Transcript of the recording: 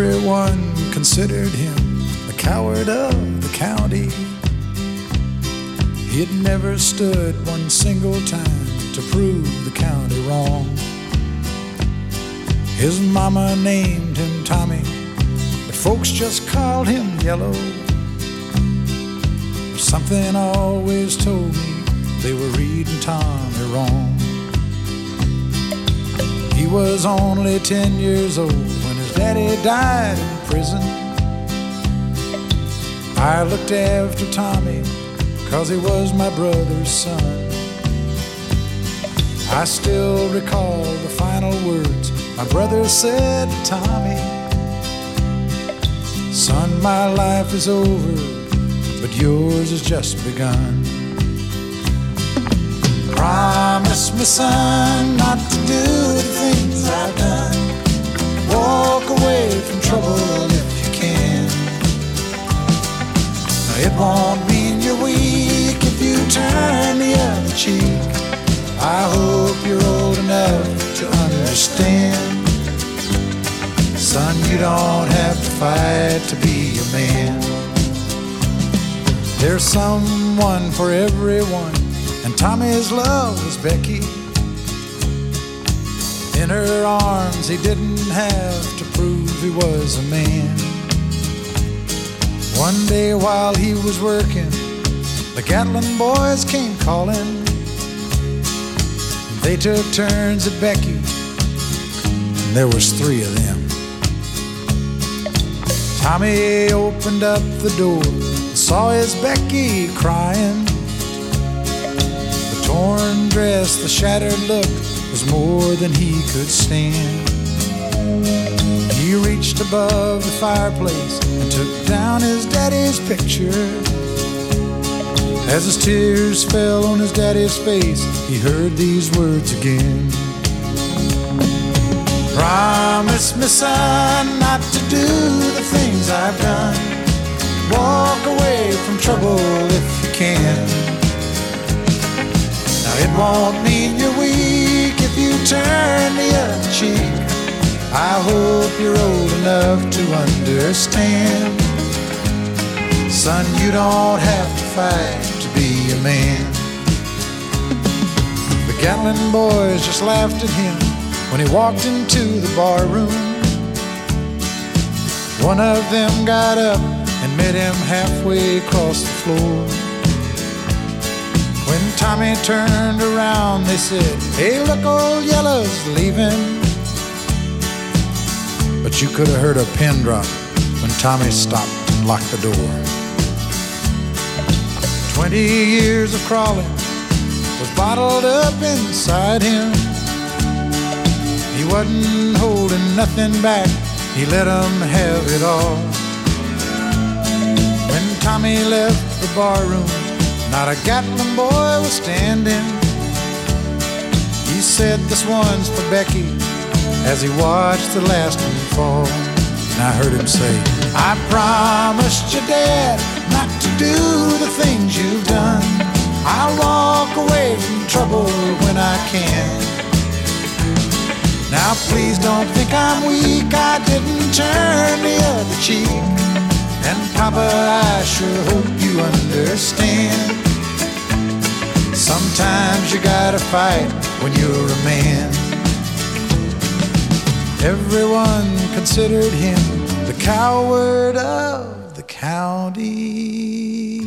Everyone considered him the coward of the county. He'd never stood one single time to prove the county wrong. His mama named him Tommy, but folks just called him Yellow. Something always told me they were reading Tommy wrong. He was only 10 years old daddy died in prison. I looked after Tommy cause he was my brother's son. I still recall the final words my brother said to Tommy Son, my life is over, but yours has just begun. Promise me, son, not to do the things I've done. Trouble if you can. It won't mean you're weak if you turn the other cheek. I hope you're old enough to understand. Son, you don't have to fight to be a man. There's someone for everyone, and Tommy's love was Becky. In her arms, he didn't have to prove he was a man. One day while he was working, the Gatlin boys came calling. They took turns at Becky, and there was three of them. Tommy opened up the door and saw his Becky crying. The torn dress, the shattered look was more than he could stand. He reached above the fireplace and took down his daddy's picture. As his tears fell on his daddy's face, he heard these words again. Promise me, son, not to do the things I've done. Walk away from trouble if you can. Now, it won't mean you're I hope you're old enough to understand. Son, you don't have to fight to be a man. The Gatlin boys just laughed at him when he walked into the bar room. One of them got up and met him halfway across the floor. When Tommy turned around, they said, Hey, look, old Yellow's leaving. You could have heard a pin drop when Tommy stopped and locked the door. Twenty years of crawling was bottled up inside him. He wasn't holding nothing back, he let 'em have it all. When Tommy left the barroom, not a Gatlin boy was standing. He said, This one's for Becky, as he watched the last one fall. And I heard him say, I promised your dad not to do the things you've done. I'll walk away from trouble when I can. Now please don't think I'm weak, I didn't turn the other cheek. And Papa, I sure hope you understand. Sometimes you gotta fight when you're a man. Everyone considered him the coward of the county.